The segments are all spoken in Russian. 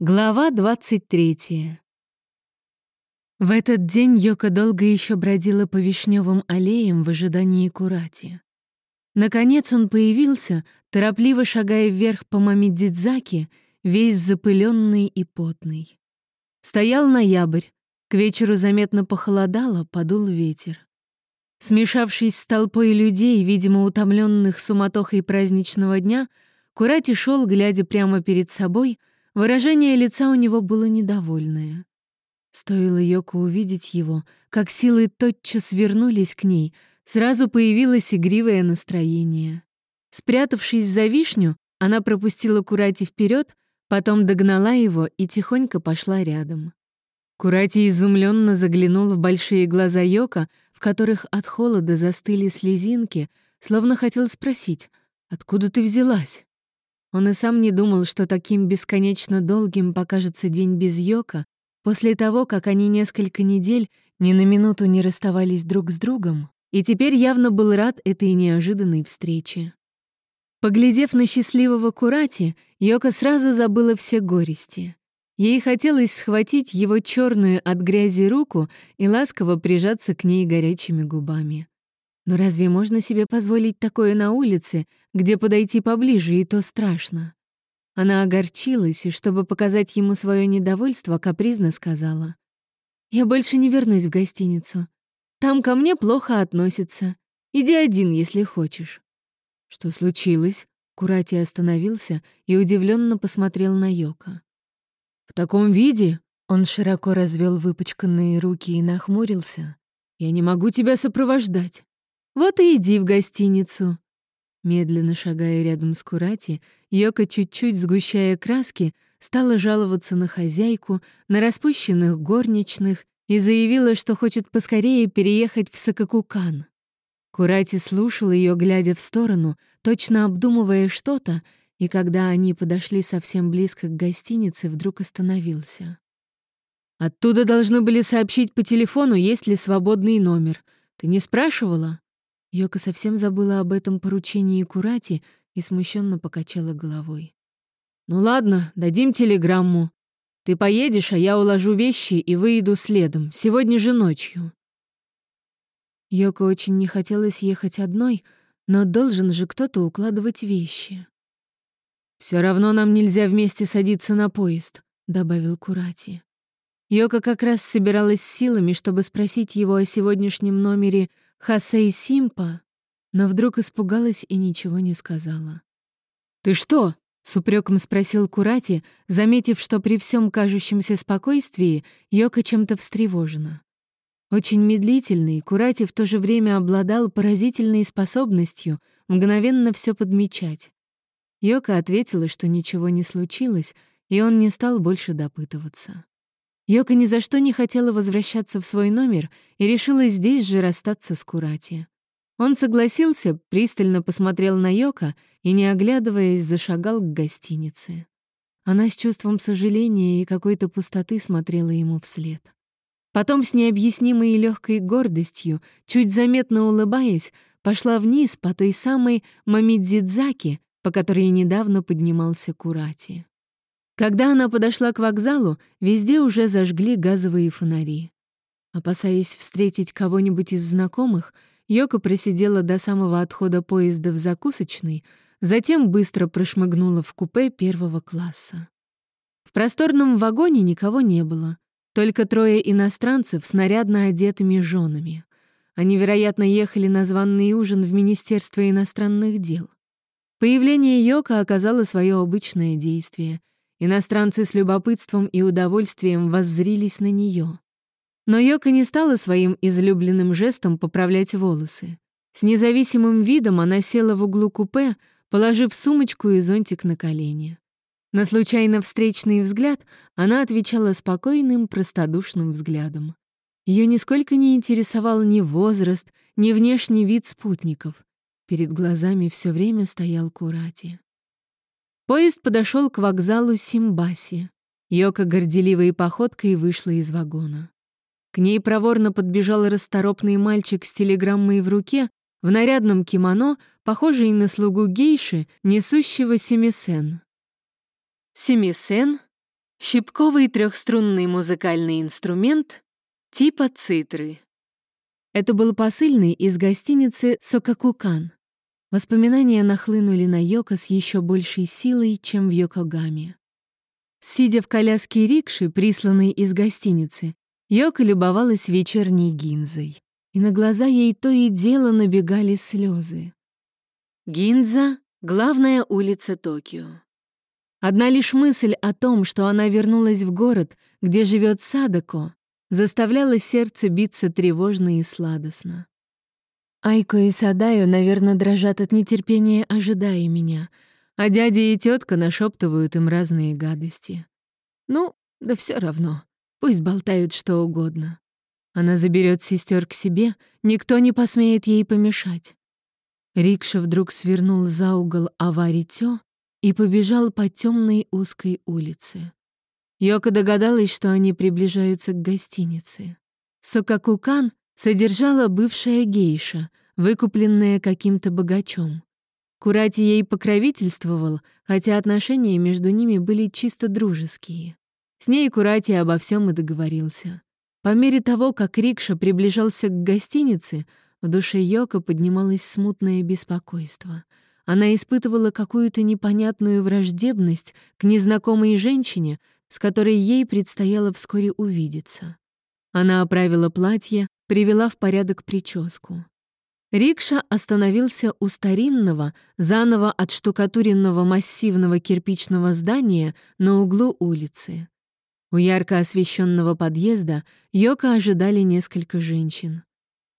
Глава 23 В этот день Йока долго еще бродила по вишневым аллеям в ожидании Курати. Наконец он появился, торопливо шагая вверх по Мамидзидзаки, весь запыленный и потный. Стоял ноябрь, к вечеру заметно похолодало, подул ветер. Смешавшись с толпой людей, видимо, утомленных суматохой праздничного дня, Курати шел, глядя прямо перед собой — Выражение лица у него было недовольное. Стоило Йоко увидеть его, как силы тотчас вернулись к ней, сразу появилось игривое настроение. Спрятавшись за вишню, она пропустила Курати вперед, потом догнала его и тихонько пошла рядом. Курати изумленно заглянул в большие глаза Йока, в которых от холода застыли слезинки, словно хотел спросить, «Откуда ты взялась?» Он и сам не думал, что таким бесконечно долгим покажется день без Йока, после того, как они несколько недель ни на минуту не расставались друг с другом, и теперь явно был рад этой неожиданной встрече. Поглядев на счастливого Курати, Йока сразу забыла все горести. Ей хотелось схватить его черную от грязи руку и ласково прижаться к ней горячими губами. Но разве можно себе позволить такое на улице, где подойти поближе, и то страшно? Она огорчилась, и, чтобы показать ему свое недовольство, капризно сказала. «Я больше не вернусь в гостиницу. Там ко мне плохо относятся. Иди один, если хочешь». «Что случилось?» Курати остановился и удивленно посмотрел на Йока. «В таком виде?» Он широко развел выпачканные руки и нахмурился. «Я не могу тебя сопровождать. Вот и иди в гостиницу». Медленно шагая рядом с Курати, Йока, чуть-чуть сгущая краски, стала жаловаться на хозяйку, на распущенных горничных и заявила, что хочет поскорее переехать в Сакакукан. Курати слушал ее, глядя в сторону, точно обдумывая что-то, и когда они подошли совсем близко к гостинице, вдруг остановился. «Оттуда должны были сообщить по телефону, есть ли свободный номер. Ты не спрашивала?» Йока совсем забыла об этом поручении Курати и смущенно покачала головой. «Ну ладно, дадим телеграмму. Ты поедешь, а я уложу вещи и выйду следом, сегодня же ночью». Йоко очень не хотелось ехать одной, но должен же кто-то укладывать вещи. Все равно нам нельзя вместе садиться на поезд», — добавил Курати. Йока как раз собиралась силами, чтобы спросить его о сегодняшнем номере Хасей Симпа, но вдруг испугалась и ничего не сказала. «Ты что?» — с упреком спросил Курати, заметив, что при всем кажущемся спокойствии Йока чем-то встревожена. Очень медлительный, Курати в то же время обладал поразительной способностью мгновенно все подмечать. Йока ответила, что ничего не случилось, и он не стал больше допытываться. Йока ни за что не хотела возвращаться в свой номер и решила здесь же расстаться с Курати. Он согласился, пристально посмотрел на Йока и, не оглядываясь, зашагал к гостинице. Она с чувством сожаления и какой-то пустоты смотрела ему вслед. Потом с необъяснимой легкой гордостью, чуть заметно улыбаясь, пошла вниз по той самой Мамидзидзаке, по которой недавно поднимался Курати. Когда она подошла к вокзалу, везде уже зажгли газовые фонари. Опасаясь встретить кого-нибудь из знакомых, Йока просидела до самого отхода поезда в закусочной, затем быстро прошмыгнула в купе первого класса. В просторном вагоне никого не было, только трое иностранцев с нарядно одетыми женами. Они, вероятно, ехали на званный ужин в Министерство иностранных дел. Появление Йока оказало свое обычное действие — Иностранцы с любопытством и удовольствием воззрились на нее. Но Йока не стала своим излюбленным жестом поправлять волосы. С независимым видом она села в углу купе, положив сумочку и зонтик на колени. На случайно встречный взгляд она отвечала спокойным, простодушным взглядом. Ее нисколько не интересовал ни возраст, ни внешний вид спутников. Перед глазами все время стоял Курати. Поезд подошел к вокзалу Симбаси. Йока горделивой походкой вышла из вагона. К ней проворно подбежал расторопный мальчик с телеграммой в руке, в нарядном кимоно, похожий на слугу гейши, несущего семисен. Семисен Щипковый трехструнный музыкальный инструмент типа цитры. Это был посыльный из гостиницы Сокакукан. Воспоминания нахлынули на Йоко с еще большей силой, чем в Йокогаме. Сидя в коляске рикши, присланной из гостиницы, Йока любовалась вечерней гинзой, и на глаза ей то и дело набегали слезы. Гинза — главная улица Токио. Одна лишь мысль о том, что она вернулась в город, где живет Садако, заставляла сердце биться тревожно и сладостно. Айко и Садаю, наверное, дрожат от нетерпения, ожидая меня, а дядя и тетка нашептывают им разные гадости. Ну, да все равно. Пусть болтают что угодно. Она заберет сестер к себе, никто не посмеет ей помешать. Рикша вдруг свернул за угол Аваритё и побежал по темной узкой улице. Йока догадалась, что они приближаются к гостинице. Сокакукан содержала бывшая гейша, выкупленная каким-то богачом. Курати ей покровительствовал, хотя отношения между ними были чисто дружеские. С ней Курати обо всем и договорился. По мере того, как Рикша приближался к гостинице, в душе Йока поднималось смутное беспокойство. Она испытывала какую-то непонятную враждебность к незнакомой женщине, с которой ей предстояло вскоре увидеться. Она оправила платье, привела в порядок прическу. Рикша остановился у старинного, заново отштукатуренного массивного кирпичного здания на углу улицы. У ярко освещенного подъезда Йока ожидали несколько женщин.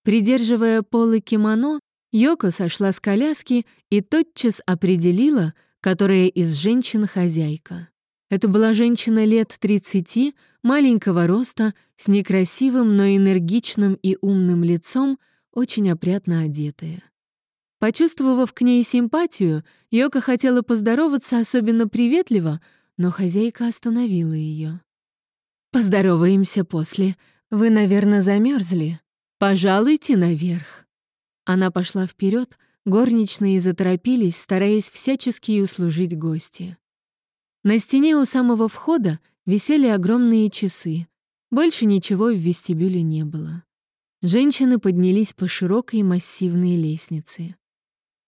Придерживая полы кимоно, Йока сошла с коляски и тотчас определила, которая из женщин хозяйка. Это была женщина лет 30, маленького роста, с некрасивым, но энергичным и умным лицом, очень опрятно одетая. Почувствовав к ней симпатию, Йока хотела поздороваться особенно приветливо, но хозяйка остановила ее. «Поздороваемся после. Вы, наверное, замерзли. Пожалуйте наверх». Она пошла вперед, горничные заторопились, стараясь всячески услужить гости. На стене у самого входа висели огромные часы. Больше ничего в вестибюле не было. Женщины поднялись по широкой массивной лестнице.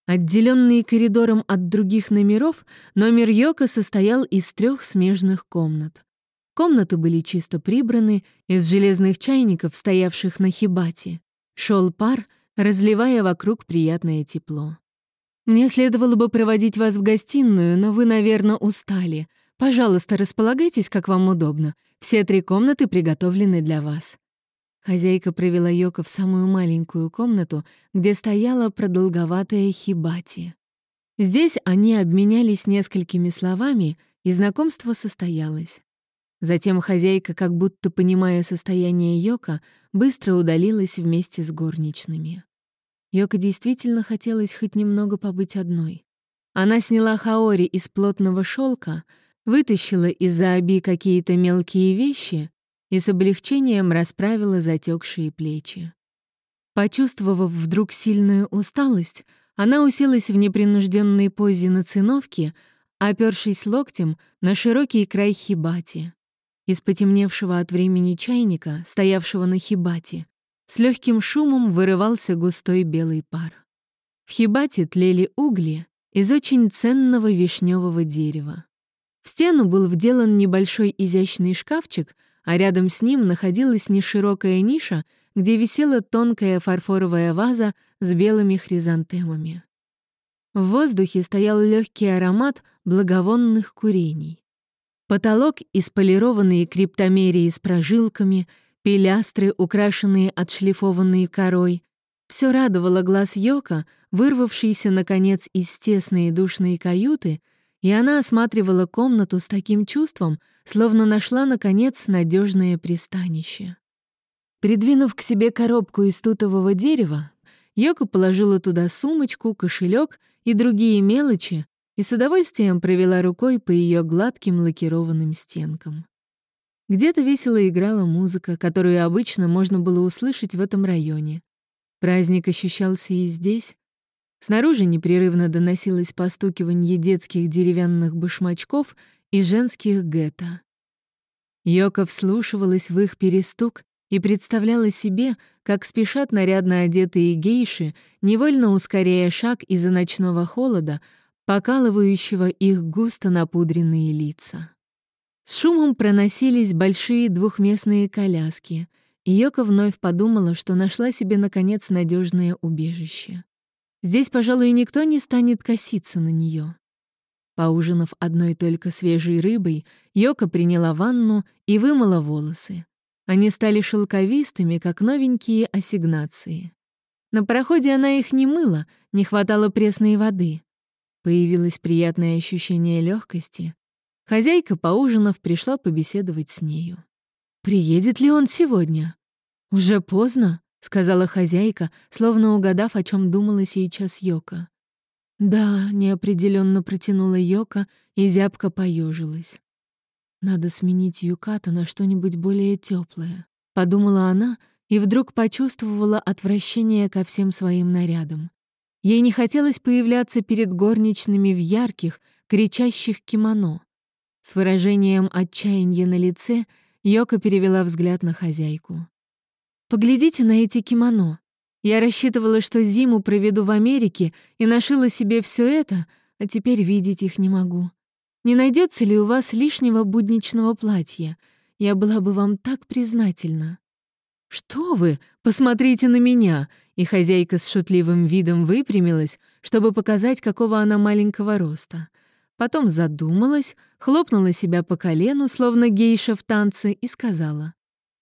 Отделенный коридором от других номеров, номер Йока состоял из трех смежных комнат. Комнаты были чисто прибраны, из железных чайников, стоявших на хибате, шел пар, разливая вокруг приятное тепло. «Мне следовало бы проводить вас в гостиную, но вы, наверное, устали. Пожалуйста, располагайтесь, как вам удобно. Все три комнаты приготовлены для вас». Хозяйка провела Йока в самую маленькую комнату, где стояла продолговатая хибати. Здесь они обменялись несколькими словами, и знакомство состоялось. Затем хозяйка, как будто понимая состояние Йока, быстро удалилась вместе с горничными. Йока действительно хотелось хоть немного побыть одной. Она сняла хаори из плотного шелка, вытащила из-за оби какие-то мелкие вещи и с облегчением расправила затекшие плечи. Почувствовав вдруг сильную усталость, она уселась в непринужденной позе на циновке, опершись локтем на широкий край хибати. Из потемневшего от времени чайника, стоявшего на хибате, с легким шумом вырывался густой белый пар. В хибате тлели угли из очень ценного вишневого дерева. В стену был вделан небольшой изящный шкафчик, а рядом с ним находилась неширокая ниша, где висела тонкая фарфоровая ваза с белыми хризантемами. В воздухе стоял легкий аромат благовонных курений. Потолок из полированной криптомерии с прожилками, пилястры, украшенные отшлифованной корой. Все радовало глаз Йока, вырвавшийся, наконец, из тесной и душной каюты, и она осматривала комнату с таким чувством, словно нашла, наконец, надежное пристанище. Придвинув к себе коробку из тутового дерева, Йока положила туда сумочку, кошелек и другие мелочи, и с удовольствием провела рукой по ее гладким лакированным стенкам. Где-то весело играла музыка, которую обычно можно было услышать в этом районе. Праздник ощущался и здесь. Снаружи непрерывно доносилось постукивание детских деревянных башмачков и женских гетто. Йока вслушивалась в их перестук и представляла себе, как спешат нарядно одетые гейши, невольно ускоряя шаг из-за ночного холода, покалывающего их густо напудренные лица. С шумом проносились большие двухместные коляски, и Йока вновь подумала, что нашла себе, наконец, надежное убежище. Здесь, пожалуй, никто не станет коситься на нее. Поужинав одной только свежей рыбой, Йока приняла ванну и вымыла волосы. Они стали шелковистыми, как новенькие ассигнации. На пароходе она их не мыла, не хватало пресной воды. Появилось приятное ощущение легкости. Хозяйка, поужинав, пришла побеседовать с нею. «Приедет ли он сегодня?» «Уже поздно», — сказала хозяйка, словно угадав, о чем думала сейчас Йока. «Да», — неопределенно протянула Йока и зябко поежилась. «Надо сменить юката на что-нибудь более теплое, подумала она и вдруг почувствовала отвращение ко всем своим нарядам. Ей не хотелось появляться перед горничными в ярких, кричащих кимоно. С выражением отчаяния на лице Йока перевела взгляд на хозяйку. «Поглядите на эти кимоно. Я рассчитывала, что зиму проведу в Америке и нашила себе все это, а теперь видеть их не могу. Не найдется ли у вас лишнего будничного платья? Я была бы вам так признательна». «Что вы? Посмотрите на меня!» И хозяйка с шутливым видом выпрямилась, чтобы показать, какого она маленького роста. Потом задумалась, хлопнула себя по колену, словно гейша в танце, и сказала.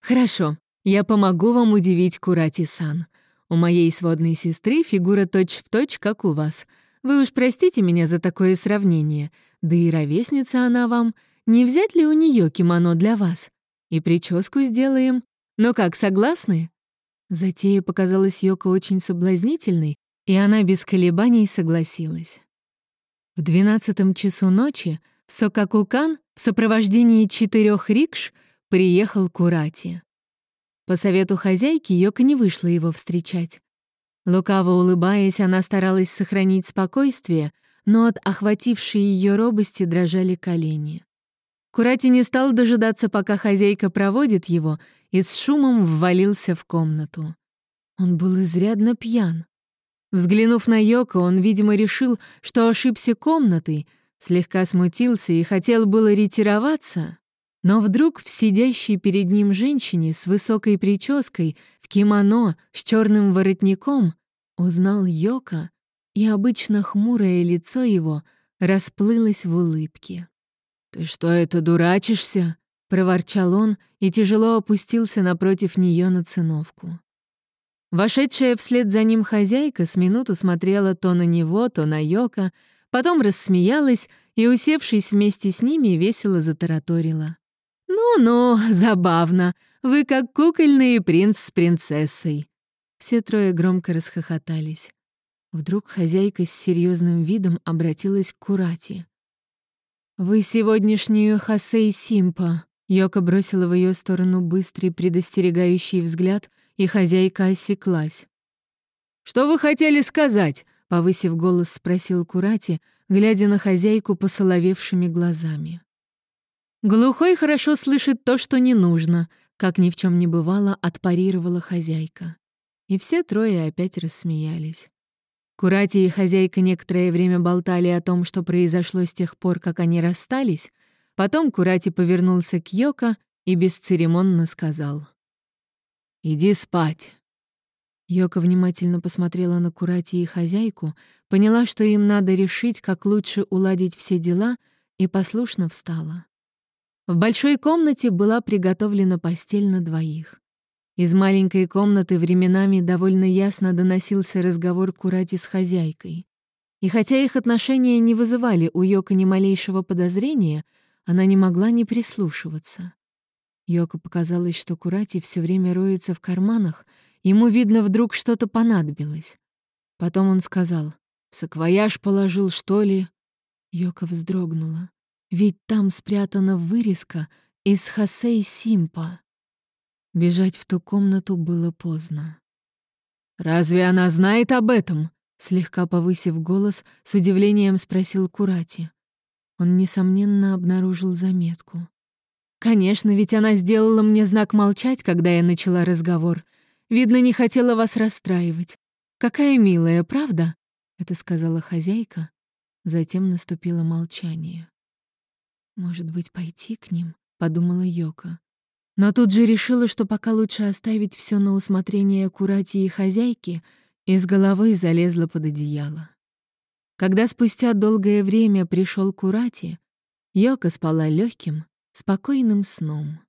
«Хорошо, я помогу вам удивить Курати-сан. У моей сводной сестры фигура точь-в-точь, точь, как у вас. Вы уж простите меня за такое сравнение. Да и ровесница она вам. Не взять ли у нее кимоно для вас? И прическу сделаем. Ну как, согласны?» Затея показалась Йоко очень соблазнительной, и она без колебаний согласилась. В двенадцатом часу ночи в Сокакукан в сопровождении четырех рикш приехал Курати. По совету хозяйки Йока не вышла его встречать. Лукаво улыбаясь, она старалась сохранить спокойствие, но от охватившей ее робости дрожали колени. Курати не стал дожидаться, пока хозяйка проводит его, и с шумом ввалился в комнату. Он был изрядно пьян. Взглянув на Йоко, он, видимо, решил, что ошибся комнатой, слегка смутился и хотел было ретироваться, но вдруг в сидящей перед ним женщине с высокой прической, в кимоно, с черным воротником, узнал Йока, и обычно хмурое лицо его расплылось в улыбке. «Ты что это, дурачишься?» — проворчал он и тяжело опустился напротив нее на циновку. Вошедшая вслед за ним хозяйка с минуту смотрела то на него, то на Йока, потом рассмеялась и, усевшись вместе с ними, весело затараторила. «Ну-ну, забавно. Вы как кукольный принц с принцессой». Все трое громко расхохотались. Вдруг хозяйка с серьезным видом обратилась к Курати. «Вы сегодняшнюю Хасей Симпа», Йока бросила в ее сторону быстрый предостерегающий взгляд — и хозяйка осеклась. «Что вы хотели сказать?» — повысив голос, спросил Курати, глядя на хозяйку посоловевшими глазами. «Глухой хорошо слышит то, что не нужно», — как ни в чем не бывало, отпарировала хозяйка. И все трое опять рассмеялись. Курати и хозяйка некоторое время болтали о том, что произошло с тех пор, как они расстались. Потом Курати повернулся к Йоко и бесцеремонно сказал. «Иди спать». Йока внимательно посмотрела на Курати и хозяйку, поняла, что им надо решить, как лучше уладить все дела, и послушно встала. В большой комнате была приготовлена постель на двоих. Из маленькой комнаты временами довольно ясно доносился разговор Курати с хозяйкой. И хотя их отношения не вызывали у Йока ни малейшего подозрения, она не могла не прислушиваться. Йоко показалось, что Курати все время роется в карманах, ему, видно, вдруг что-то понадобилось. Потом он сказал, «Саквояж положил, что ли?» Йока вздрогнула. Ведь там спрятана вырезка из Хосей Симпа. Бежать в ту комнату было поздно. «Разве она знает об этом?» Слегка повысив голос, с удивлением спросил Курати. Он, несомненно, обнаружил заметку. Конечно, ведь она сделала мне знак молчать, когда я начала разговор. Видно, не хотела вас расстраивать. Какая милая, правда? Это сказала хозяйка. Затем наступило молчание. Может быть, пойти к ним? подумала Йока. Но тут же решила, что пока лучше оставить все на усмотрение Курати и хозяйки, и с головой залезла под одеяло. Когда спустя долгое время пришел Курати, Йока спала легким, спокойным сном.